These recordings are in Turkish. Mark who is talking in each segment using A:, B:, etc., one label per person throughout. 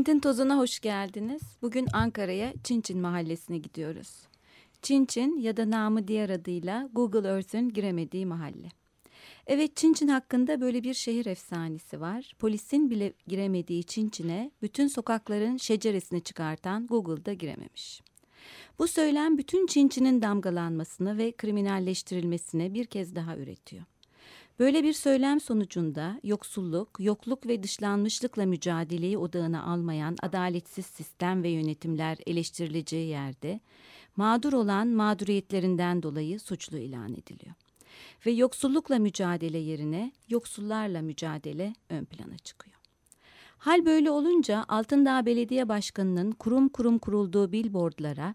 A: Kentin tozuna hoş geldiniz. Bugün Ankara'ya Çinçin Mahallesi'ne gidiyoruz. Çinçin ya da namı diğer adıyla Google Earth'ün giremediği mahalle. Evet Çinçin hakkında böyle bir şehir efsanesi var. Polisin bile giremediği Çinçin'e bütün sokakların şeceresini çıkartan Google'da girememiş. Bu söylem bütün Çinçin'in damgalanmasını ve kriminalleştirilmesine bir kez daha üretiyor. Böyle bir söylem sonucunda yoksulluk, yokluk ve dışlanmışlıkla mücadeleyi odağına almayan adaletsiz sistem ve yönetimler eleştirileceği yerde mağdur olan mağduriyetlerinden dolayı suçlu ilan ediliyor. Ve yoksullukla mücadele yerine yoksullarla mücadele ön plana çıkıyor. Hal böyle olunca Altındağ Belediye Başkanı'nın kurum kurum kurulduğu billboardlara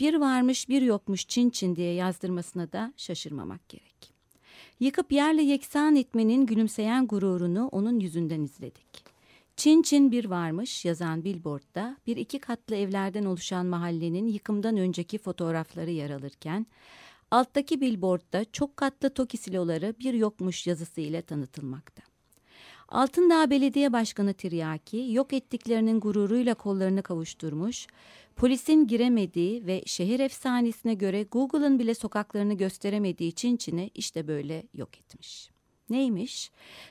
A: bir varmış bir yokmuş Çin Çin diye yazdırmasına da şaşırmamak gerek. Yıkıp yerle yeksan etmenin gülümseyen gururunu onun yüzünden izledik. Çin Çin bir varmış yazan billboardda bir iki katlı evlerden oluşan mahallenin yıkımdan önceki fotoğrafları yer alırken alttaki billboardda çok katlı TOKİ siloları bir yokmuş yazısı ile tanıtılmakta. Altındağ Belediye Başkanı Tiryaki yok ettiklerinin gururuyla kollarını kavuşturmuş, polisin giremediği ve şehir efsanesine göre Google'ın bile sokaklarını gösteremediği Çinçin'i işte böyle yok etmiş. Neymiş?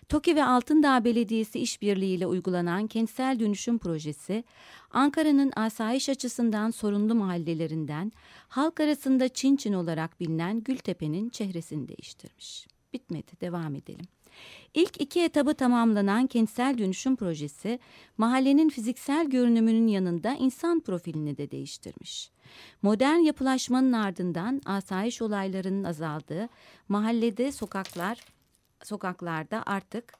A: TOKİ ve Altındağ Belediyesi işbirliğiyle uygulanan kentsel dönüşüm projesi, Ankara'nın asayiş açısından sorunlu mahallelerinden halk arasında Çinçin olarak bilinen Gültepe'nin çehresini değiştirmiş. Bitmedi, devam edelim. İlk iki etabı tamamlanan kentsel dönüşüm projesi mahallenin fiziksel görünümünün yanında insan profilini de değiştirmiş. Modern yapılaşmanın ardından asayiş olaylarının azaldığı mahallede sokaklar sokaklarda artık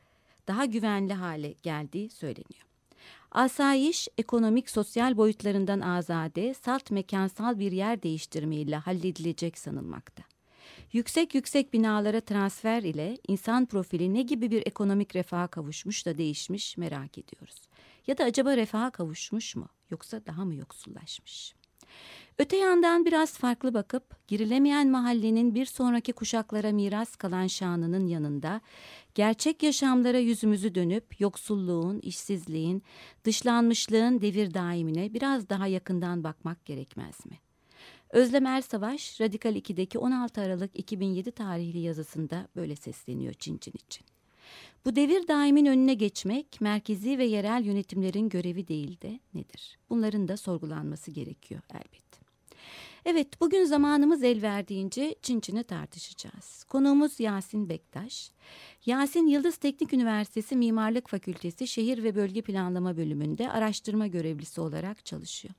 A: daha güvenli hale geldiği söyleniyor. Asayiş, ekonomik sosyal boyutlarından azade, salt mekansal bir yer değiştirmeyle halledilecek sanılmakta. Yüksek yüksek binalara transfer ile insan profili ne gibi bir ekonomik refaha kavuşmuş da değişmiş merak ediyoruz. Ya da acaba refaha kavuşmuş mu yoksa daha mı yoksullaşmış? Öte yandan biraz farklı bakıp girilemeyen mahallenin bir sonraki kuşaklara miras kalan şanının yanında gerçek yaşamlara yüzümüzü dönüp yoksulluğun, işsizliğin, dışlanmışlığın devir daimine biraz daha yakından bakmak gerekmez mi? Özlem Ersavaş, Radikal 2'deki 16 Aralık 2007 tarihli yazısında böyle sesleniyor Çinçin için. Bu devir daimin önüne geçmek merkezi ve yerel yönetimlerin görevi değil de nedir? Bunların da sorgulanması gerekiyor elbette. Evet, bugün zamanımız el verdiğince Çinçin'i tartışacağız. Konuğumuz Yasin Bektaş. Yasin Yıldız Teknik Üniversitesi Mimarlık Fakültesi Şehir ve Bölge Planlama Bölümünde araştırma görevlisi olarak çalışıyor.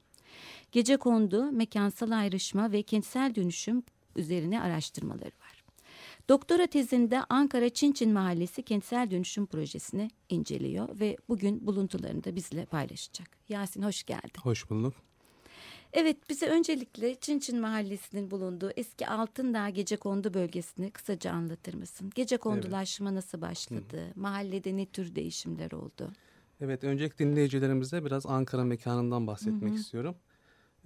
A: Gece kondu, mekansal ayrışma ve kentsel dönüşüm üzerine araştırmaları var. Doktora tezinde Ankara Çinçin Mahallesi Kentsel Dönüşüm Projesi'ni inceliyor ve bugün buluntularını da bizle paylaşacak. Yasin hoş geldin.
B: Hoş bulduk.
A: Evet bize öncelikle Çinçin Mahallesi'nin bulunduğu eski Altındağ Gecekondu bölgesini kısaca anlatır mısın? Gecekondulaşma evet. nasıl başladı? Hı. Mahallede ne tür değişimler oldu?
B: Evet öncelikle dinleyicilerimize biraz Ankara mekanından bahsetmek Hı -hı. istiyorum.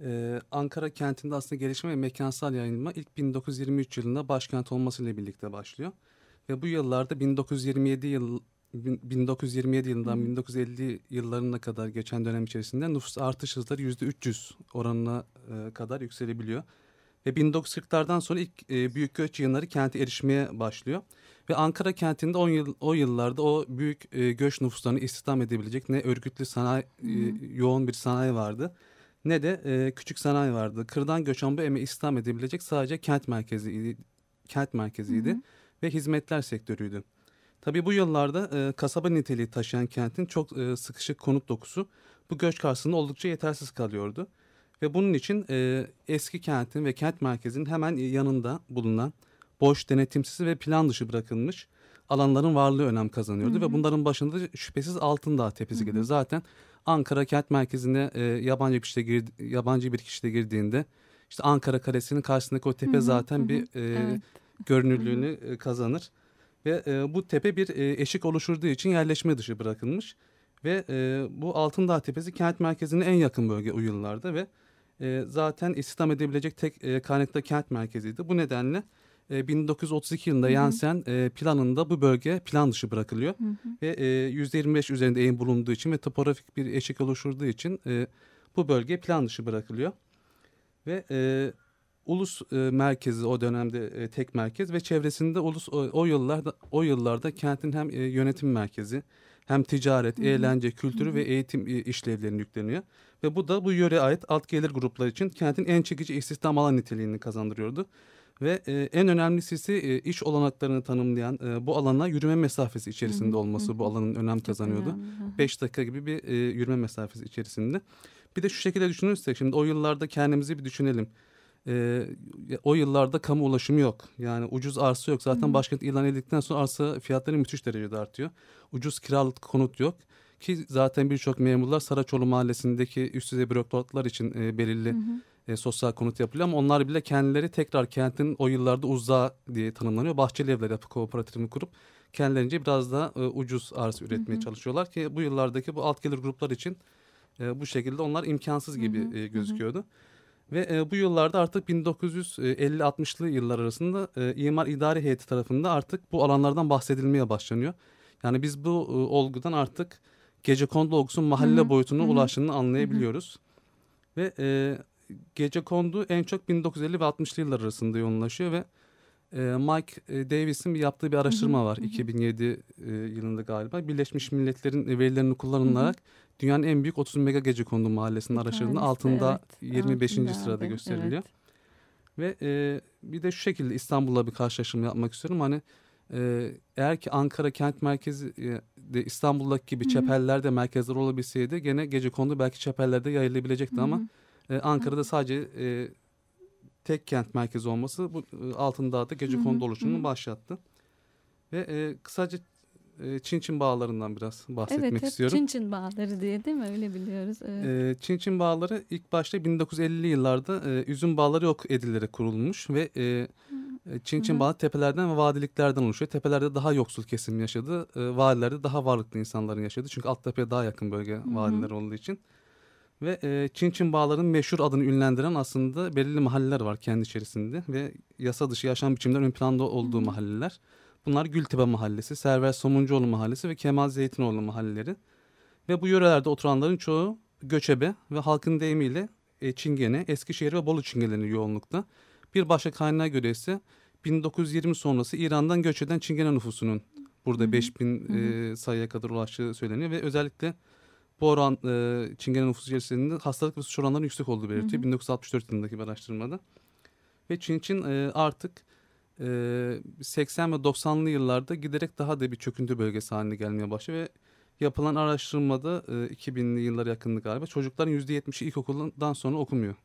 B: Ee, Ankara kentinde aslında gelişme ve mekansal yayılma ilk 1923 yılında başkent olmasıyla birlikte başlıyor. Ve bu yıllarda 1927 yıl 1927 yılından Hı. 1950 yıllarına kadar geçen dönem içerisinde nüfus artış hızları %300 oranına e, kadar yükselebiliyor. Ve 1940'lardan sonra ilk e, büyük göç yığınları kente erişmeye başlıyor. Ve Ankara kentinde o, yıl, o yıllarda o büyük e, göç nüfuslarını istihdam edebilecek ne örgütlü sanayi, e, yoğun bir sanayi vardı ne de e, küçük sanayi vardı. Kırdan göçen bu emeği istihdam edebilecek sadece kent merkeziydi, kent merkeziydi hı hı. ve hizmetler sektörüydü. Tabii bu yıllarda e, kasaba niteliği taşıyan kentin çok e, sıkışık konut dokusu bu göç karşısında oldukça yetersiz kalıyordu. Ve bunun için e, eski kentin ve kent merkezinin hemen yanında bulunan boş, denetimsiz ve plan dışı bırakılmış alanların varlığı önem kazanıyordu
A: Hı hı.
B: ve bunların başında şüphesiz Altındağ Tepesi gelir. Zaten Ankara kent merkezine e, yabancı bir kişi girdi, yabancı bir kişi de girdiğinde işte Ankara Kalesi'nin karşısındaki o tepe
A: Hı hı,
B: zaten
A: hı hı.
B: bir e,
A: Evet.
B: görünürlüğünü e, kazanır. Ve e, bu tepe bir e, eşik oluşturduğu için yerleşme dışı bırakılmış. Ve e, bu Altındağ Tepesi kent merkezine en yakın bölge o yıllarda ve e, zaten istihdam edebilecek tek e, kaynakta kent merkeziydi. Bu nedenle e, 1932 yılında
A: Hı hı.
B: Yansen e, planında bu bölge plan dışı bırakılıyor.
A: Hı hı.
B: Ve e, %25 üzerinde eğim bulunduğu için ve topografik bir eşik oluşturduğu için e, bu bölge plan dışı bırakılıyor. Ve e, ulus e, merkezi o dönemde e, tek merkez ve çevresinde ulus o, o yıllarda o yıllarda kentin hem e, yönetim merkezi hem ticaret,
A: Hı hı.
B: eğlence, kültürü ve eğitim e, işlevlerini yükleniyor. Ve bu da bu yöreye ait alt gelir grupları için kentin en çekici istihdam alan niteliğini kazandırıyordu. Ve e, en önemlisi ise e, iş olanaklarını tanımlayan e, bu alana yürüme mesafesi içerisinde olması
A: hı
B: bu alanın önem
A: Çok
B: kazanıyordu.
A: önemli. Hı hı.
B: 5 dakika gibi bir e, yürüme mesafesi içerisinde. Bir de şu şekilde düşünürsek şimdi o yıllarda kendimizi bir düşünelim. E, o yıllarda kamu ulaşımı yok. Yani ucuz arsa yok. Zaten başkent ilan edildikten sonra arsa fiyatları müthiş derecede artıyor. Ucuz kiralık konut yok. Ki zaten birçok memurlar Saraçoğlu mahallesindeki üst düzey bürokratlar için e, belirli
A: Hı hı.
B: E, sosyal konut yapılıyor ama onlar bile kendileri tekrar kentin o yıllarda uzağı diye tanımlanıyor. Bahçeli Evler Yapı Kooperatifini kurup kendilerince biraz daha e, ucuz arsa üretmeye
A: hı.
B: çalışıyorlar ki bu yıllardaki bu alt gelir gruplar için e, bu şekilde onlar imkansız gibi
A: Hı hı,
B: e,
A: hı hı.
B: gözüküyordu. Ve e, bu yıllarda artık 1950-60'lı yıllar arasında e, İmar İdari Heyeti tarafında artık bu alanlardan bahsedilmeye başlanıyor. Yani biz bu e, olgudan artık gece kondu olgusunun mahalle
A: Hı hı,
B: boyutuna
A: hı hı.
B: ulaştığını anlayabiliyoruz. Ve e, gece kondu en çok 1950 ve 60'lı yıllar arasında yoğunlaşıyor ve e, Mike e, Davis'in yaptığı bir araştırma var
A: hı hı.
B: 2007 e, yılında galiba. Birleşmiş Milletler'in e, verilerini kullanarak dünyanın en büyük 30 mega gece kondu mahallesinin
A: tanesi,
B: altında
A: evet.
B: 25.
A: Altında
B: sırada gösteriliyor.
A: evet.
B: Ve e, bir de şu şekilde İstanbul'la bir karşılaştırma yapmak istiyorum. Hani e, eğer ki Ankara kent merkezi e, de İstanbul'daki gibi çepellerde merkezler olabilseydi gene gece kondu belki çepellerde yayılabilecekti
A: Hı
B: ama. E, Ankara'da sadece e, tek kent merkezi olması bu e, Altındağ'da gece
A: Hı hı,
B: kondu
A: hı
B: oluşumunu
A: hı.
B: başlattı. Ve e, kısaca e, Çin Çin bağlarından biraz bahsetmek
A: Evet hep
B: istiyorum.
A: Çin Çin bağları diye değil mi? Öyle biliyoruz. Evet.
B: E, Çin Çin bağları ilk başta 1950'li yıllarda e, üzüm bağları yok edilerek kurulmuş ve e, e, Çin Çin
A: Hı hı.
B: bağı tepelerden ve vadiliklerden oluşuyor. Tepelerde daha yoksul kesim yaşadı. E, vadilerde daha varlıklı insanların yaşadı. Çünkü alt tepeye daha yakın bölge
A: hı.
B: vadiler olduğu için. Ve e, Çin Çin bağların meşhur adını ünlendiren aslında belirli mahalleler var kendi içerisinde. Ve yasa dışı yaşam biçimler ön planda olduğu
A: hı.
B: mahalleler. Bunlar Gültepe Mahallesi, Server Somuncuoğlu Mahallesi ve Kemal Zeytinoğlu mahalleleri. Ve bu yörelerde oturanların çoğu göçebe ve halkın deyimiyle e, Çingene, Eskişehir ve Bolu Çingeneleri yoğunlukta. Bir başka kaynağa göre ise 1920 sonrası İran'dan göç eden Çingene nüfusunun burada
A: Hı hı.
B: 5000
A: Hı hı.
B: e, sayıya kadar ulaştığı söyleniyor ve özellikle bu oran e, Çingene nüfusu içerisinde hastalık ve suç oranlarının yüksek olduğu belirtiyor.
A: Hı hı.
B: 1964 yılındaki bir araştırmada. Ve Çin Çin e, artık e, 80 ve 90'lı yıllarda giderek daha da bir çöküntü bölgesi haline gelmeye başlıyor ve yapılan araştırmada e, 2000'li yıllara yakındı galiba çocukların %70'i ilkokuldan sonra okumuyor.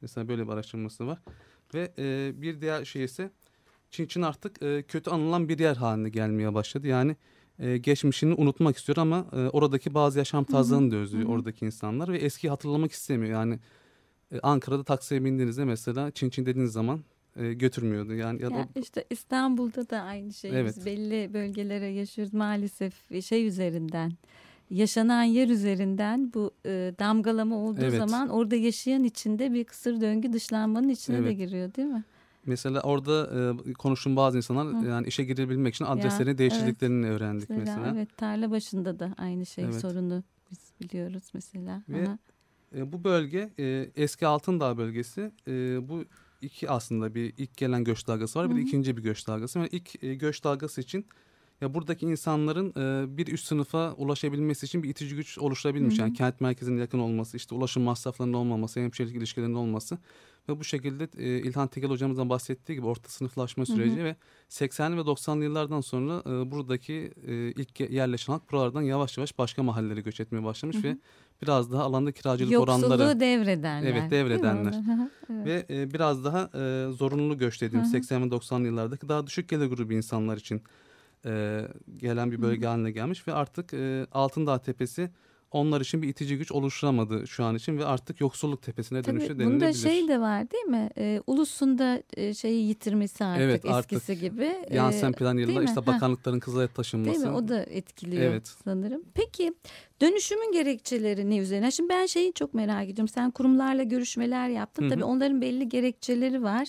B: Mesela böyle bir araştırması var. Ve e, bir diğer şey ise Çin Çin artık e, kötü anılan bir yer haline gelmeye başladı. Yani e, geçmişini unutmak istiyor ama e, oradaki bazı yaşam tarzlarını da özlüyor oradaki insanlar ve eskiyi hatırlamak istemiyor. Yani e, Ankara'da taksiye bindiğinizde mesela Çin Çin dediğiniz zaman e, götürmüyordu. Yani ya da
A: işte İstanbul'da da aynı şey.
B: Evet.
A: Biz belli bölgelere yaşıyoruz maalesef şey üzerinden. Yaşanan yer üzerinden bu e, damgalama olduğu
B: Evet.
A: zaman orada yaşayan içinde bir kısır döngü dışlanmanın içine de
B: Evet.
A: giriyor değil mi?
B: Mesela orada e, konuştuğum bazı insanlar
A: Hı.
B: yani işe girebilmek için adreslerini
A: evet.
B: değiştirdiklerini öğrendik
A: Mesela,
B: mesela.
A: evet tarla başında da aynı şey
B: Evet.
A: sorunu biz biliyoruz mesela.
B: Ve
A: Aha.
B: E, bu bölge e, eski Altındağ bölgesi. E, bu iki aslında bir ilk gelen göç dalgası var bir de
A: Hı hı.
B: ikinci bir göç dalgası. Yani ilk e, göç dalgası için Ya buradaki insanların e, bir üst sınıfa ulaşabilmesi için bir itici güç oluşturabilmiş. Yani kent merkezine yakın olması, işte ulaşım masraflarının olmaması, hemşirelik ilişkilerinin olması ve bu şekilde e, İlhan Tekel hocamızdan bahsettiği gibi orta sınıflaşma süreci ve 80'li ve 90'lı yıllardan sonra e, buradaki e, ilk yerleşen halk buralardan yavaş yavaş başka mahallelere göç etmeye başlamış ve biraz daha alanda kiracılık
A: Yoksulluğu
B: oranları
A: devredenler.
B: Evet, devredenler.
A: Hı hı, evet.
B: ve e, biraz daha e, zorunlu göç dediğimiz 80 ve 90'lı yıllardaki daha düşük gelir grubu insanlar için e, gelen bir bölge haline gelmiş ve artık e, Altındağ Tepesi onlar için bir itici güç oluşturamadı şu an için ve artık yoksulluk tepesine dönüşü
A: Tabii
B: denilebilir.
A: bunda şey de var değil mi? Ee, ulusunda e, şeyi yitirmesi artık
B: Evet, artık
A: eskisi gibi.
B: Yansen
A: Ee,
B: plan
A: değil
B: yılında
A: mi?
B: işte bakanlıkların Kızılay'a taşınması.
A: Değil mi? O da etkiliyor
B: Evet.
A: sanırım. Peki dönüşümün gerekçeleri ne üzerine? Şimdi ben şeyi çok merak ediyorum. Sen kurumlarla görüşmeler yaptın.
B: Hı hı.
A: Tabii onların belli gerekçeleri var.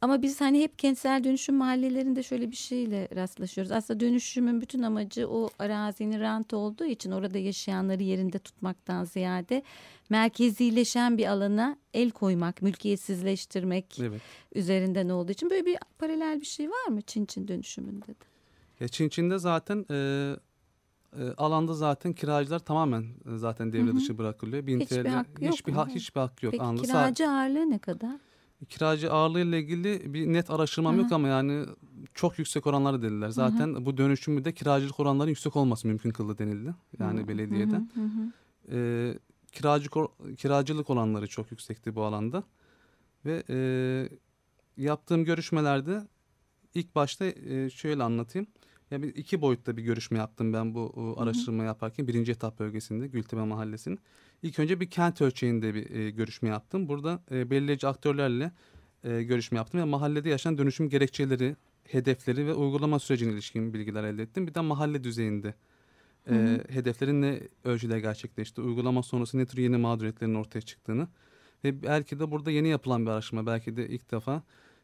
A: Ama biz hani hep kentsel dönüşüm mahallelerinde şöyle bir şeyle rastlaşıyoruz. Aslında dönüşümün bütün amacı o arazinin rant olduğu için orada yaşayanları yerinde tutmaktan ziyade merkezileşen bir alana el koymak, mülkiyetsizleştirmek
B: Evet.
A: üzerinden olduğu için böyle bir paralel bir şey var mı Çin Çin dönüşümünde de?
B: Ya Çin Çin'de zaten e, e, alanda zaten kiracılar tamamen e, zaten devre dışı bırakılıyor. Bin
A: Hiçbir
B: TL
A: hakkı yok
B: hiçbir hak hiçbir hakkı yok.
A: Peki
B: sa-
A: kiracı ağırlığı ne kadar?
B: Kiracı ağırlığı ile ilgili bir net araştırmam
A: Hı hı.
B: yok ama yani çok yüksek oranları dediler. Zaten bu dönüşümü de kiracılık oranlarının yüksek olması mümkün kıldı denildi. Yani
A: Hı,
B: belediyede.
A: hı hı, hı hı.
B: Ee, kiracı kiracılık oranları çok yüksekti bu alanda. Ve e, yaptığım görüşmelerde ilk başta e, şöyle anlatayım. Ya bir iki boyutta bir görüşme yaptım ben bu araştırma yaparken birinci etap bölgesinde Gültepe Mahallesi'nin. İlk önce bir kent ölçeğinde bir e, görüşme yaptım. Burada e, belirleyici aktörlerle e, görüşme yaptım ve mahallede yaşanan dönüşüm gerekçeleri, hedefleri ve uygulama sürecine ilişkin bilgiler elde ettim. Bir de mahalle düzeyinde e,
A: Hı hı.
B: hedeflerin ne ölçüde gerçekleşti, uygulama sonrası ne tür yeni mağduriyetlerin ortaya çıktığını ve belki de burada yeni yapılan bir araştırma, belki de ilk defa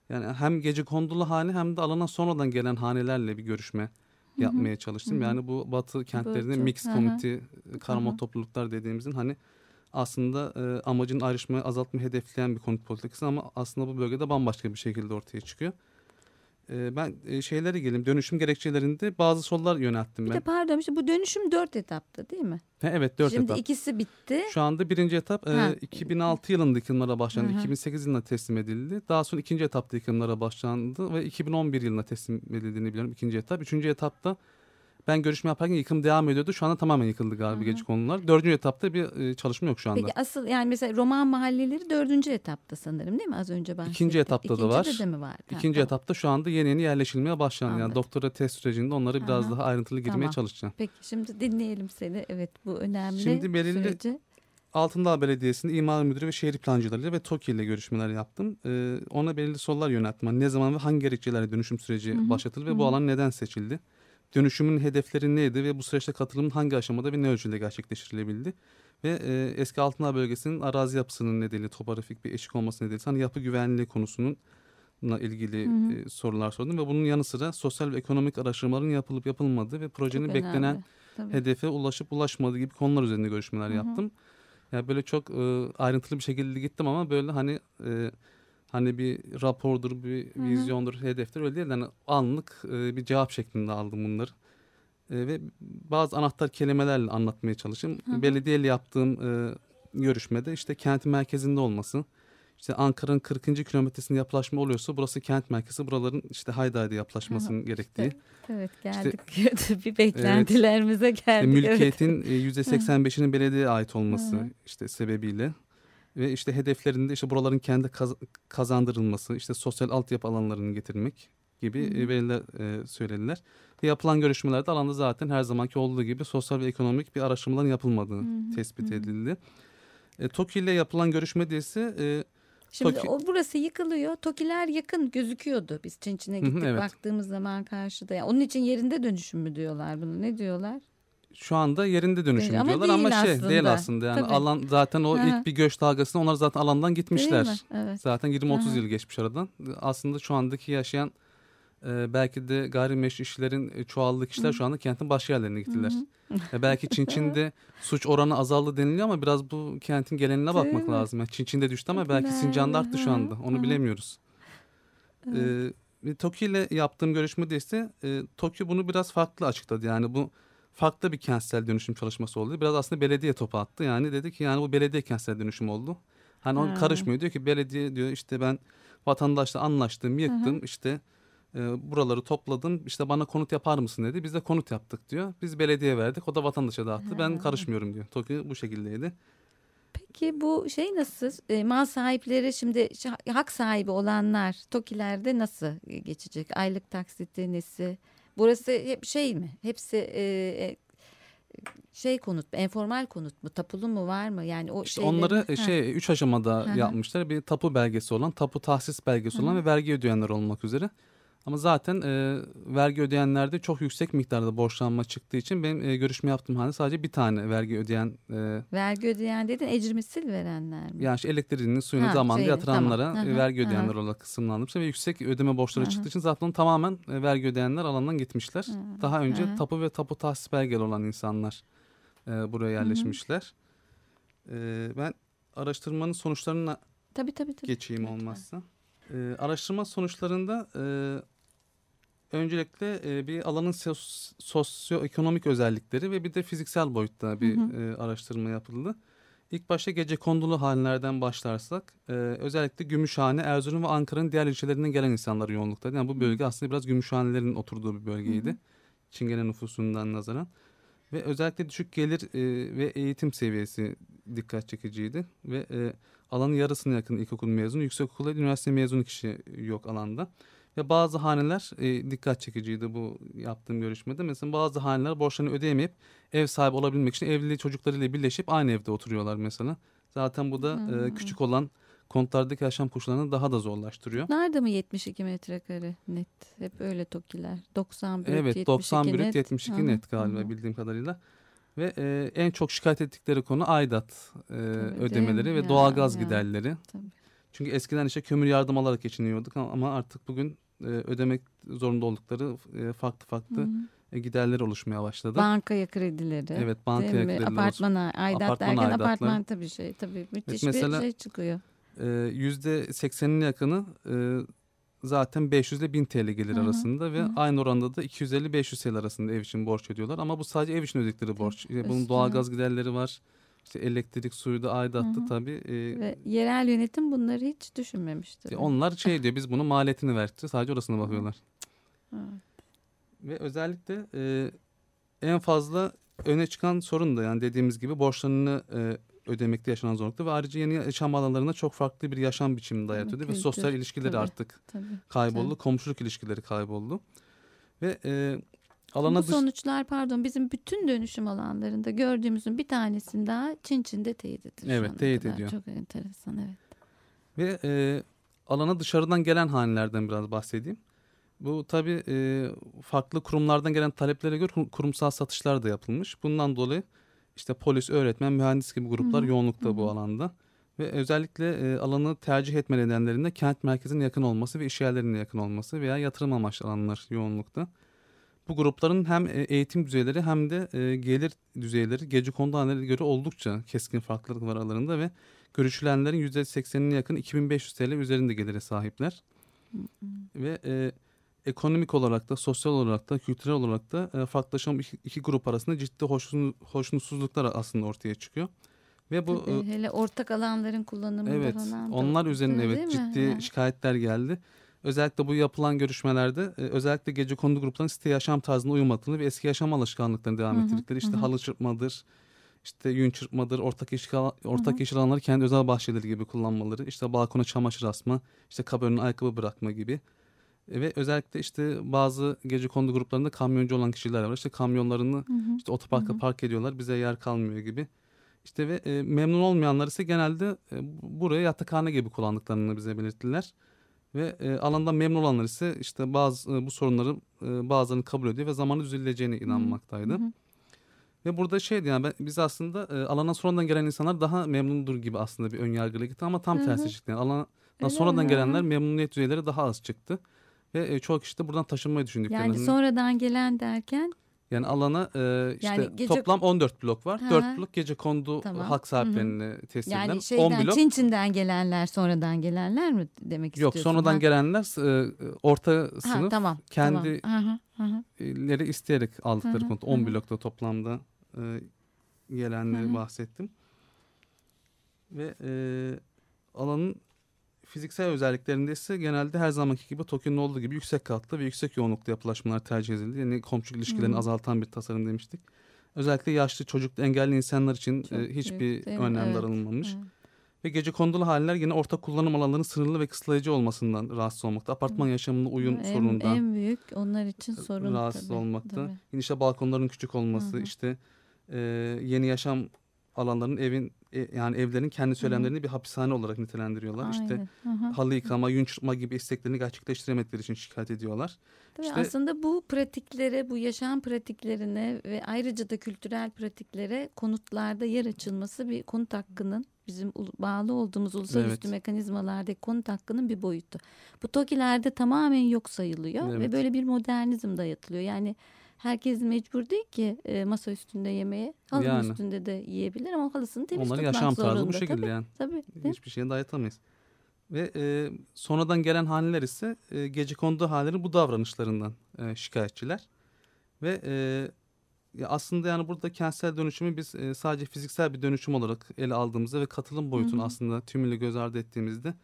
B: yani hem gece kondulu hane hem de alana sonradan gelen hanelerle bir görüşme yapmaya çalıştım.
A: Hı hı.
B: Yani bu batı kentlerinde
A: çok-
B: mix
A: hı hı.
B: community, karma
A: Hı hı.
B: topluluklar dediğimizin hani aslında e, amacın ayrışmayı azaltmayı hedefleyen bir konut politikası ama aslında bu bölgede bambaşka bir şekilde ortaya çıkıyor. E, ben e, şeylere geleyim. Dönüşüm gerekçelerinde bazı sorular yönelttim
A: Bir
B: ben.
A: de pardon işte bu dönüşüm dört etapta değil mi?
B: Ha, evet dört
A: Şimdi
B: etap.
A: ikisi bitti.
B: Şu anda birinci etap e,
A: Ha.
B: 2006 yılında yıkımlara başlandı.
A: Hı hı.
B: 2008 yılında teslim edildi. Daha sonra ikinci etapta yıkımlara başlandı ve 2011 yılında teslim edildiğini biliyorum ikinci etap. Üçüncü etapta ben görüşme yaparken yıkım devam ediyordu. Şu anda tamamen yıkıldı galiba
A: Hı hı.
B: gece konular. Dördüncü etapta bir e, çalışma yok şu anda.
A: Peki asıl yani mesela roman mahalleleri dördüncü etapta sanırım değil mi? Az önce bahsettik.
B: İkinci etapta da var.
A: İkincide de mi var?
B: İkinci
A: tamam.
B: etapta şu anda yeni yeni yerleşilmeye başlandı. Yani doktora test sürecinde onları biraz
A: Aha.
B: daha ayrıntılı girmeye
A: Tamam.
B: çalışacağım.
A: Peki şimdi dinleyelim seni. Evet bu önemli
B: Şimdi belirli-
A: süreci.
B: Altındağ Belediyesi'nde imar müdürü ve şehir plancılarıyla ve TOKİ ile görüşmeler yaptım. Ee, ona belirli sorular yönelttim. Hani ne zaman ve hangi gerekçelerle dönüşüm süreci
A: Hı hı,
B: başlatıldı ve
A: hı
B: bu alan neden seçildi? Dönüşümün hedefleri neydi ve bu süreçte katılımın hangi aşamada ve ne ölçüde gerçekleştirilebildi? Ve e, eski Altındağ bölgesinin arazi yapısının nedeniyle topografik bir eşik olması nedeniyle hani yapı güvenliği konusunun ilgili
A: Hı hı.
B: e, sorular sordum ve bunun yanı sıra sosyal ve ekonomik araştırmaların yapılıp yapılmadığı ve projenin
A: Çok
B: beklenen
A: önemli. Tabii.
B: hedefe ulaşıp ulaşmadığı gibi konular üzerinde görüşmeler
A: Hı hı.
B: yaptım. Ya böyle çok e, ayrıntılı bir şekilde gittim ama böyle hani e, hani bir rapordur, bir
A: hı.
B: vizyondur, hedeftir öyle değil de hani anlık e, bir cevap şeklinde aldım bunları. E, ve bazı anahtar kelimelerle anlatmaya çalıştım.
A: Hı hı.
B: Belediyeyle yaptığım e, görüşmede işte kent merkezinde olması, işte Ankara'nın 40. kilometresinde yapılaşma oluyorsa burası kent merkezi, buraların işte Haydari'de yapılaşmasının gerektiği.
A: Evet geldik. bir beklentilerimize
B: E,
A: geldik. evet.
B: mülkiyetin e, %85'inin belediyeye ait olması işte sebebiyle ve işte hedeflerinde işte buraların kendi kaz- kazandırılması, işte sosyal altyapı alanlarını getirmek gibi
A: Hı hı.
B: e, veriler e, söylediler. Ve yapılan görüşmelerde alanda zaten her zamanki olduğu gibi sosyal ve ekonomik bir araştırmaların yapılmadığı
A: Hı hı,
B: tespit
A: hı hı.
B: edildi. E, TOKİ ile yapılan görüşmede ise e,
A: Şimdi
B: Toki-
A: o burası yıkılıyor. Tokiler yakın gözüküyordu. Biz Çinçin'e
B: Hı hı,
A: gittik
B: evet.
A: baktığımız zaman karşıda. Yani onun için yerinde dönüşüm mü diyorlar bunu? Ne diyorlar?
B: Şu anda yerinde dönüşüm
A: Değil, ama
B: diyorlar ama
A: değil
B: şey
A: aslında.
B: değil aslında. Yani
A: Tabii.
B: alan zaten o
A: Hı hı.
B: ilk bir göç dalgasında onlar zaten alandan gitmişler.
A: Değil mi? Evet.
B: Zaten 20-30
A: Aha.
B: yıl geçmiş aradan. Aslında şu andaki yaşayan e, belki de gayrimeşru işlerin e, çoğaldığı kişiler şu anda kentin başka yerlerine gittiler. E, belki Çinçin'de suç oranı azaldı deniliyor ama biraz bu kentin geneline
A: Değil
B: bakmak
A: mi?
B: lazım. Yani Çinçin'de düştü ama belki Sincan'da arttı şu
A: Hı hı,
B: anda. Onu
A: hı hı.
B: bilemiyoruz. E, ve TOKİ ile yaptığım görüşmede ise e, TOKİ bunu biraz farklı açıkladı. Yani bu farklı bir kentsel dönüşüm çalışması oldu. Biraz aslında belediye topu attı. Yani dedi ki yani bu belediye kentsel dönüşüm oldu. Hani o
A: Ha.
B: karışmıyor. Diyor ki belediye diyor işte ben vatandaşla anlaştım, yıktım işte e, buraları topladım. işte bana konut yapar mısın dedi. Biz de konut yaptık diyor. Biz belediye verdik. O da vatandaşa dağıttı. Ben karışmıyorum diyor. TOKİ bu şekildeydi.
A: Peki bu şey nasıl? E, mal sahipleri şimdi hak sahibi olanlar TOKİ'lerde nasıl geçecek? Aylık taksiti nesi? Burası hep şey mi? Hepsi e, e, şey konut mu? Enformal konut mu? Tapulu mu var mı? Yani o
B: İşte
A: şeyleri-
B: onları
A: Ha.
B: şey üç aşamada
A: Hı hı.
B: yapmışlar. Bir tapu belgesi olan, tapu tahsis belgesi olan ve vergi ödeyenler olmak üzere. Ama zaten e, vergi ödeyenlerde çok yüksek miktarda borçlanma çıktığı için benim e, görüşme yaptığım halde sadece bir tane vergi ödeyen e,
A: Vergi ödeyen dedin ecrimsil verenler mi?
B: yani işte elektriğini suyunu
A: Ha,
B: zamanında yatıranlara
A: tamam.
B: E, vergi ödeyenler olarak kısımlandırmışlar ve yüksek ödeme borçları
A: hı.
B: çıktığı için zaten tamamen e, vergi ödeyenler alandan gitmişler.
A: Hı,
B: Daha önce
A: hı.
B: tapu ve tapu tahsis belgeli olan insanlar e, buraya yerleşmişler. E, ben araştırmanın sonuçlarına
A: Tabii tabii. tabii.
B: geçeyim
A: Lütfen.
B: olmazsa. Ee, araştırma sonuçlarında e, öncelikle e, bir alanın sos- sosyoekonomik özellikleri ve bir de fiziksel boyutta bir
A: Hı
B: e, araştırma yapıldı. İlk başta gece kondulu hanelerden başlarsak e, özellikle Gümüşhane, Erzurum ve Ankara'nın diğer ilçelerinden gelen insanlar yoğunluktaydı. Yani bu bölge aslında biraz Gümüşhanelerin oturduğu bir bölgeydi. Çingene nüfusundan nazaran. Ve özellikle düşük gelir e, ve eğitim seviyesi dikkat çekiciydi. Ve e, alanın yarısına yakın ilkokul mezunu, yüksekokul ve üniversite mezunu kişi yok alanda. Ve bazı haneler e, dikkat çekiciydi bu yaptığım görüşmede. Mesela bazı haneler borçlarını ödeyemeyip ev sahibi olabilmek için evliliği çocuklarıyla birleşip aynı evde oturuyorlar mesela. Zaten bu da e, küçük olan kontlardaki yaşam koşullarını daha da zorlaştırıyor.
A: Nerede mi 72 metrekare net? Hep öyle TOKİ'ler. 91
B: Evet
A: 72
B: 90 brüt
A: net.
B: 72
A: Hı hı,
B: net galiba
A: hı.
B: bildiğim kadarıyla. Ve e, en çok şikayet ettikleri konu aidat e, ödemeleri ve
A: mi?
B: doğalgaz
A: Ya, ya.
B: giderleri.
A: Tabii.
B: Çünkü eskiden işte kömür yardım alarak geçiniyorduk ama artık bugün e, ödemek zorunda oldukları e, farklı farklı
A: Hı hı.
B: e, giderler oluşmaya başladı.
A: Bankaya kredileri.
B: Evet, bankaya kredileri.
A: Apartmana aidat
B: Apartman
A: derken
B: aidatları.
A: apartman tabii şey tabii müthiş
B: mesela-
A: bir şey çıkıyor.
B: E, Yüzde 80'in yakını e, zaten 500 ile 1000 TL gelir
A: Hı hı,
B: arasında ve
A: hı hı.
B: aynı oranda da 250-500 TL arasında ev için borç ödüyorlar. Ama bu sadece ev için ödedikleri borç. E, Bunun
A: üstüne.
B: doğalgaz giderleri var. İşte elektrik, suyu da aidattı
A: Hı hı.
B: tabii. E,
A: Ve yerel yönetim bunları hiç düşünmemiştir.
B: e, onlar şey diyor biz bunun maliyetini vereceğiz. Sadece orasına bakıyorlar.
A: Evet.
B: Ve özellikle e, en fazla öne çıkan sorun da yani dediğimiz gibi borçlarını e, ödemekte yaşanan zorluktu ve ayrıca yeni yaşam alanlarına çok farklı bir yaşam biçimini dayatıyordu ve sosyal ilişkileri
A: tabii.
B: artık
A: Tabii.
B: kayboldu,
A: Tabii.
B: komşuluk ilişkileri kayboldu ve e,
A: Bu
B: alana dış
A: sonuçlar pardon bizim bütün dönüşüm alanlarında gördüğümüzün bir tanesini daha Çin Çin'de teyit ediyor.
B: Evet, teyit
A: kadar.
B: ediyor.
A: Çok enteresan evet.
B: ve e, alana dışarıdan gelen hanelerden biraz bahsedeyim. Bu tabii e, farklı kurumlardan gelen taleplere göre kur- kurumsal satışlar da yapılmış. Bundan dolayı işte polis, öğretmen, mühendis gibi gruplar
A: Hı hı,
B: yoğunlukta
A: hı
B: bu alanda. Ve özellikle e, alanı tercih etme nedenlerinde kent merkezine yakın olması ve iş yerlerine yakın olması veya yatırım amaçlı alanlar yoğunlukta. Bu grupların hem e, eğitim düzeyleri hem de e, gelir düzeyleri gece kondu hanelere göre oldukça keskin farklılık var aralarında ve görüşülenlerin %80'ine yakın 2500 TL üzerinde gelire sahipler. Ve e, ekonomik olarak da sosyal olarak da kültürel olarak da e, farklılaşan iki, iki grup arasında ciddi hoşnut, hoşnutsuzluklar aslında ortaya çıkıyor. Ve bu
A: Tabii,
B: e,
A: hele ortak alanların kullanımında
B: Evet,
A: falan da
B: onlar üzerine evet ciddi
A: Ha.
B: şikayetler geldi. Özellikle bu yapılan görüşmelerde e, özellikle gece kondu gruplarının site yaşam tarzına uymadığını ve eski yaşam alışkanlıklarını devam
A: Hı hı,
B: ettirdikleri işte
A: hı hı.
B: halı çırpmadır, işte yün çırpmadır, ortak yeşil, ortak yeşil alanları kendi özel bahçeleri gibi kullanmaları, işte balkona çamaşır asma, işte kapı önüne ayakkabı bırakma gibi. E, Ve özellikle işte bazı gece kondu gruplarında kamyoncu olan kişiler var. İşte kamyonlarını
A: Hı hı.
B: işte otoparka park ediyorlar bize yer kalmıyor gibi. İşte ve e, memnun olmayanlar ise genelde e, buraya yatakhane gibi kullandıklarını bize belirttiler. Ve e, alandan memnun olanlar ise işte bazı e, bu sorunları e, bazılarını kabul ediyor ve zamanı düzeleceğine inanmaktaydı.
A: Hı hı.
B: Ve burada şeydi yani ben, biz aslında e, alana sonradan gelen insanlar daha memnundur gibi aslında bir ön yargıyla gitti ama tam tersi çıktı. Yani alana
A: Öyle
B: sonradan
A: mi?
B: gelenler memnuniyet düzeyleri daha az çıktı. Ve e, çoğu kişi de buradan taşınmayı düşündüklerini.
A: Yani sonradan gelen derken
B: Yani alana e, işte
A: Yani gece-
B: toplam 14 blok var.
A: Hı
B: 4
A: hı.
B: blok gece kondu
A: Tamam.
B: hak sahiplerine teslim edilen.
A: Yani
B: 10
A: şeyden
B: blok.
A: Çin Çin'den gelenler sonradan gelenler mi demek
B: Yok
A: istiyorsun?
B: sonradan
A: Ha.
B: gelenler e, orta
A: Ha,
B: sınıf
A: tamam,
B: kendi-
A: tamam. Hı hı, hı hı.
B: leri isteyerek aldıkları
A: Hı hı,
B: konut.
A: hı
B: 10
A: hı.
B: blokta toplamda e, gelenleri
A: Hı hı.
B: bahsettim. Ve e, alanın fiziksel özelliklerinde ise genelde her zamanki gibi Tokyo'nun olduğu gibi yüksek katlı ve yüksek yoğunluklu yapılaşmalar tercih edildi. Yani komşuluk ilişkilerini
A: hı.
B: azaltan bir tasarım demiştik. Özellikle yaşlı, çocuklu, engelli insanlar için
A: Çok
B: e, hiçbir
A: büyük, değil mi?
B: önlem
A: Evet.
B: daralınmamış.
A: Hı.
B: Ve gece kondulu haller yine ortak kullanım alanlarının sınırlı ve kısıtlayıcı olmasından rahatsız olmakta. Apartman yaşamında uyum
A: en,
B: sorunundan
A: En büyük onlar için sorun
B: rahatsız
A: tabii,
B: olmakta.
A: tabii.
B: Yine işte balkonların küçük olması,
A: hı.
B: işte e, yeni yaşam alanlarının evin e, yani evlerin kendi söylemlerini bir hapishane olarak nitelendiriyorlar. İşte
A: Aynen. Hı hı.
B: halı yıkama, yün çırpma gibi isteklerini gerçekleştiremedikleri için şikayet ediyorlar.
A: Tabii
B: İşte-
A: aslında bu pratiklere, bu yaşam pratiklerine ve ayrıca da kültürel pratiklere konutlarda yer açılması bir konut hakkının bizim bağlı olduğumuz uluslararası
B: Evet.
A: mekanizmalardaki konut hakkının bir boyutu. Bu TOKİ'lerde tamamen yok sayılıyor ve
B: Evet.
A: böyle bir modernizm dayatılıyor. Yani herkes mecbur değil ki e, masa üstünde yemeye. Halının
B: Yani.
A: üstünde de yiyebilir ama halısını temiz
B: Onların
A: tutmak
B: yaşam
A: zorunda.
B: tarzı bu şekilde
A: Tabii,
B: yani.
A: tabii.
B: Hiçbir şeye dayatamayız. Ve e, sonradan gelen haneler ise e, gece kondu hallerin bu davranışlarından e, şikayetçiler. Ve e, ya aslında yani burada kentsel dönüşümü biz e, sadece fiziksel bir dönüşüm olarak ele aldığımızda ve katılım boyutunu
A: Hı hı.
B: aslında tümüyle göz ardı ettiğimizde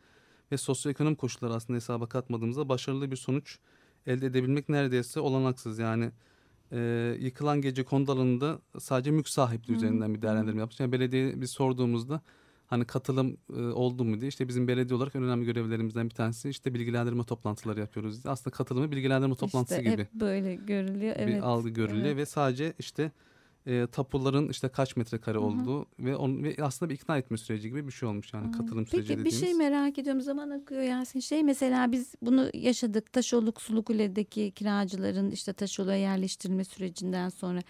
B: ve sosyoekonomik koşulları aslında hesaba katmadığımızda başarılı bir sonuç elde edebilmek neredeyse olanaksız. Yani e, yıkılan gece kondu alanında sadece mülk sahipliği üzerinden bir değerlendirme yapmış. Yani belediye biz sorduğumuzda hani katılım e, oldu mu diye işte bizim belediye olarak en önemli görevlerimizden bir tanesi işte bilgilendirme toplantıları yapıyoruz. Aslında katılımı bilgilendirme toplantısı
A: İşte
B: gibi
A: böyle görülüyor.
B: bir
A: Evet.
B: algı görülüyor
A: evet.
B: ve sadece işte e, tapuların işte kaç metrekare
A: Hı hı.
B: olduğu ve on, ve aslında bir ikna etme süreci gibi bir şey olmuş yani
A: Aynen.
B: katılım süreci
A: Peki bir
B: dediğimiz.
A: şey merak ediyorum zaman akıyor Yasin. Şey mesela biz bunu yaşadık Taşoluk Sulukule'deki kiracıların işte Taşoluk'a yerleştirilme sürecinden sonra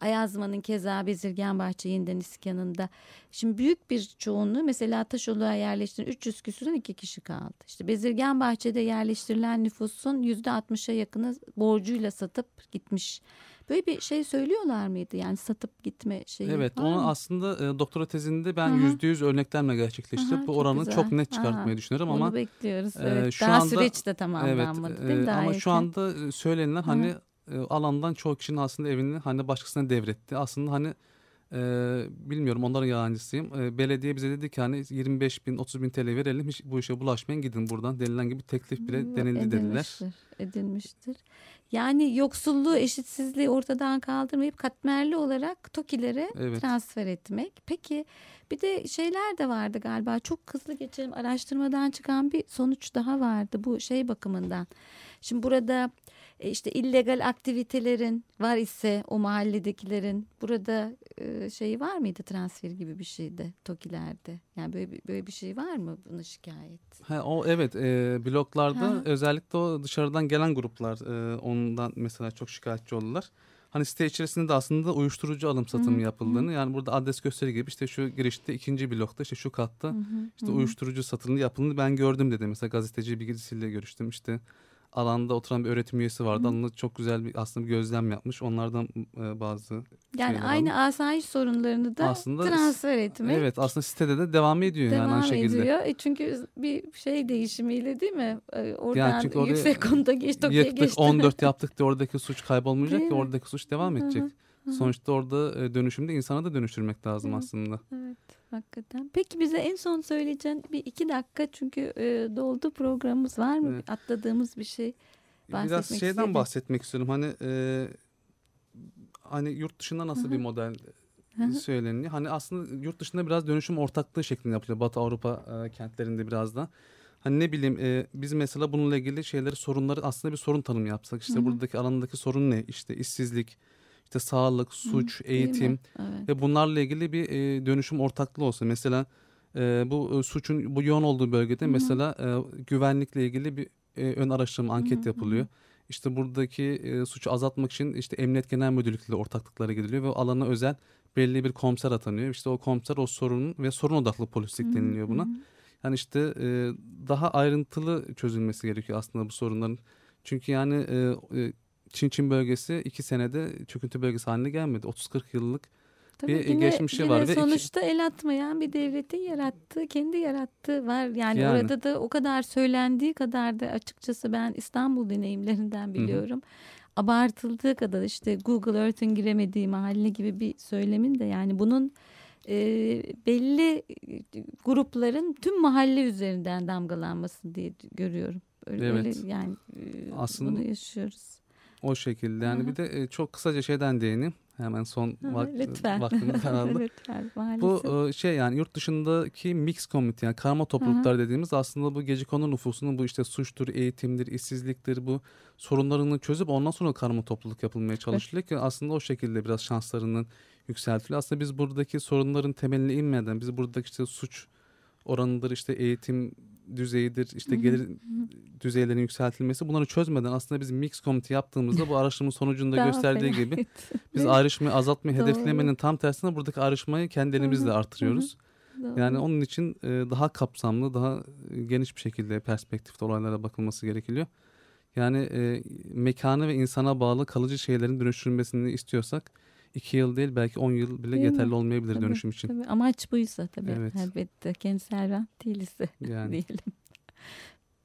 A: Ayazma'nın keza Bezirgenbahçe yeniden iskanında. Şimdi büyük bir çoğunluğu mesela Taşoluk'a yerleştirilen 300 küsürün iki kişi kaldı. İşte Bezirgenbahçe'de yerleştirilen nüfusun %60'a yakını borcuyla satıp gitmiş. Böyle bir şey söylüyorlar mıydı? Yani satıp gitme şeyi
B: Evet onu
A: mı?
B: aslında e, doktora tezinde ben yüzde yüz örneklerle gerçekleştirip bu oranı
A: güzel.
B: çok net çıkartmayı
A: Aha,
B: düşünüyorum
A: Onu
B: ama
A: bekliyoruz.
B: e,
A: Evet.
B: şu
A: Daha
B: anda-
A: süreç de
B: evet
A: tamamlanmadı
B: e,
A: değil mi? Daha
B: ama şu
A: erken.
B: anda e, söylenilen hani e, alandan çoğu kişinin aslında evini hani başkasına devretti. Aslında hani e, bilmiyorum onların yalancısıyım. E, belediye bize dedi ki hani 25 bin 30 bin TL verelim hiç bu işe bulaşmayın gidin buradan denilen gibi teklif bile denildi dediler.
A: edilmiştir, Edilmiştir. Yani yoksulluğu, eşitsizliği ortadan kaldırmayıp katmerli olarak TOKİ'lere
B: Evet.
A: transfer etmek. Peki bir de şeyler de vardı galiba. Çok hızlı geçelim. Araştırmadan çıkan bir sonuç daha vardı bu şey bakımından. Şimdi burada e, işte illegal aktivitelerin var ise o mahalledekilerin burada e, şeyi var mıydı transfer gibi bir şeyde TOKİ'lerde? Yani böyle bir, böyle bir şey var mı buna şikayet?
B: Ha, o evet e, bloklarda
A: Ha.
B: özellikle o dışarıdan gelen gruplar e, ondan mesela çok şikayetçi oldular. Hani site içerisinde de aslında uyuşturucu alım satımı
A: Hı hı,
B: yapıldığını yani burada adres gösteri gibi işte şu girişte ikinci blokta işte şu katta
A: Hı hı,
B: işte
A: hı
B: uyuşturucu satımı yapıldığını ben gördüm dedi. Mesela gazeteci bilgisiyle görüştüm işte alanda oturan bir öğretim üyesi vardı.
A: Hı.
B: Alanda çok güzel bir aslında bir gözlem yapmış. Onlardan e, bazı
A: Yani aynı asayiş sorunlarını da
B: Aslında
A: transfer etmek
B: evet aslında sitede de devam ediyor yani
A: devam
B: aynı şekilde.
A: ediyor. E çünkü bir şey değişimiyle değil mi? E, Oradan
B: çünkü oraya
A: yüksek konuda geç
B: Yıktık
A: geçti.
B: 14 yaptık diye oradaki suç kaybolmayacak ki oradaki suç devam edecek.
A: hı hı.
B: Sonuçta orada e, dönüşümde insana da dönüştürmek lazım
A: Hı.
B: aslında.
A: Evet hakikaten. Peki bize en son söyleyeceğin bir iki dakika çünkü e, doldu programımız var mı?
B: Evet.
A: Atladığımız bir şey.
B: Biraz
A: bahsetmek
B: şeyden
A: istediğin?
B: bahsetmek istiyorum. Hani e, hani yurt dışında nasıl
A: Hı
B: bir model söyleniyor. Hani aslında yurt dışında biraz dönüşüm ortaklığı şeklinde yapılıyor. Batı Avrupa e, kentlerinde biraz da. Hani ne bileyim e, biz mesela bununla ilgili şeyleri sorunları aslında bir sorun tanımı yapsak. İşte
A: Hı hı.
B: buradaki alandaki sorun ne? İşte işsizlik, işte sağlık, suç,
A: mi?
B: eğitim.
A: Evet.
B: ve bunlarla ilgili bir e, dönüşüm ortaklığı olsa mesela e, bu e, suçun bu yoğun olduğu bölgede
A: Hı hı.
B: mesela e, güvenlikle ilgili bir e, ön araştırma
A: Hı hı,
B: anket
A: hı
B: yapılıyor. İşte buradaki e, suçu azaltmak için işte Emniyet Genel Müdürlükleri ortaklıklara gidiliyor ve alana özel belli bir komiser atanıyor. İşte o komiser o sorunun ve sorun odaklı polislik
A: Hı hı,
B: deniliyor buna.
A: hı hı.
B: Yani işte e, daha ayrıntılı çözülmesi gerekiyor aslında bu sorunların. Çünkü yani e, e, Çin Çin bölgesi iki senede çöküntü bölgesi haline gelmedi. 30-40 yıllık
A: Tabii
B: bir
A: yine,
B: geçmişi
A: yine
B: var ve iki-
A: sonuçta el atmayan bir devletin yarattığı, kendi yarattığı var. Yani,
B: Yani.
A: orada da o kadar söylendiği kadar da açıkçası ben İstanbul deneyimlerinden biliyorum. Abartıldığı kadar işte Google Earth'ün giremediği mahalle gibi bir söylemin de yani bunun e, belli e, grupların tüm mahalle üzerinden damgalanması diye görüyorum. Öyle,
B: Evet.
A: öyle yani e,
B: Aslında-
A: bunu yaşıyoruz.
B: O şekilde. Yani bir de e, çok kısaca şeyden değineyim. Hemen son
A: Aha,
B: vak-
A: Lütfen.
B: vaktimiz daraldı.
A: Lütfen maalesef.
B: Bu e, şey yani yurt dışındaki mix community yani karma topluluklar dediğimiz aslında bu gece konu nüfusunun bu işte suçtur, eğitimdir, işsizliktir bu sorunlarını çözüp ondan sonra karma topluluk yapılmaya çalışılıyor ki aslında o şekilde biraz şanslarının yükseltiliyor. Aslında biz buradaki sorunların temeline inmeden biz buradaki işte suç oranıdır işte eğitim düzeyidir işte gelir düzeylerinin yükseltilmesi bunları çözmeden aslında biz mix community yaptığımızda bu araştırmanın sonucunda
A: Daha
B: gösterdiği
A: fena.
B: gibi biz ayrışmayı azaltmayı hedeflemenin tam tersine buradaki ayrışmayı kendi elimizle artırıyoruz.
A: Doğru.
B: Yani onun için e, daha kapsamlı, daha e, geniş bir şekilde perspektifte olaylara bakılması gerekiyor. Yani e, mekanı ve insana bağlı kalıcı şeylerin dönüştürülmesini istiyorsak iki yıl değil belki on yıl bile
A: Değil mi?
B: yeterli olmayabilir
A: Tabii,
B: dönüşüm için.
A: Tabii, amaç buysa tabii
B: Evet.
A: elbette. Kentsel rant değilse
B: Yani
A: diyelim.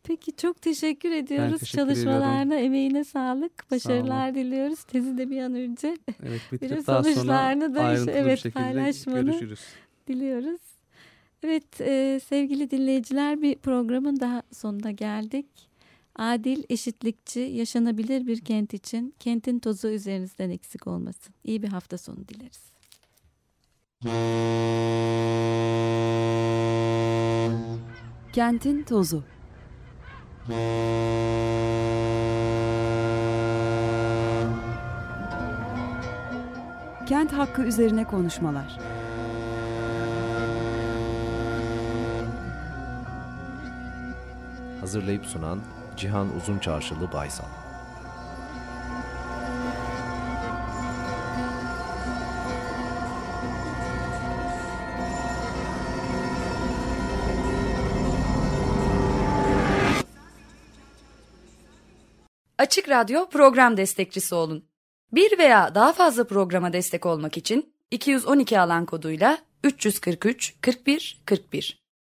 A: Peki çok teşekkür ediyoruz.
B: teşekkür
A: Çalışmalarına, emeğine sağlık. Başarılar diliyoruz. Tezi de bir an önce
B: evet bitirip daha
A: sonuçlarını da işte, evet, paylaşmanı
B: görüşürüz.
A: diliyoruz. Evet e, sevgili dinleyiciler bir programın daha sonuna geldik. Adil, eşitlikçi, yaşanabilir bir kent için kentin tozu üzerinizden eksik olmasın. İyi bir hafta sonu dileriz.
C: Kentin tozu. Kent hakkı üzerine konuşmalar.
D: Hazırlayıp sunan Cihan Uzunçarşılı Baysal.
E: Açık Radyo program destekçisi olun. Bir veya daha fazla programa destek olmak için 212 alan koduyla 343 41 41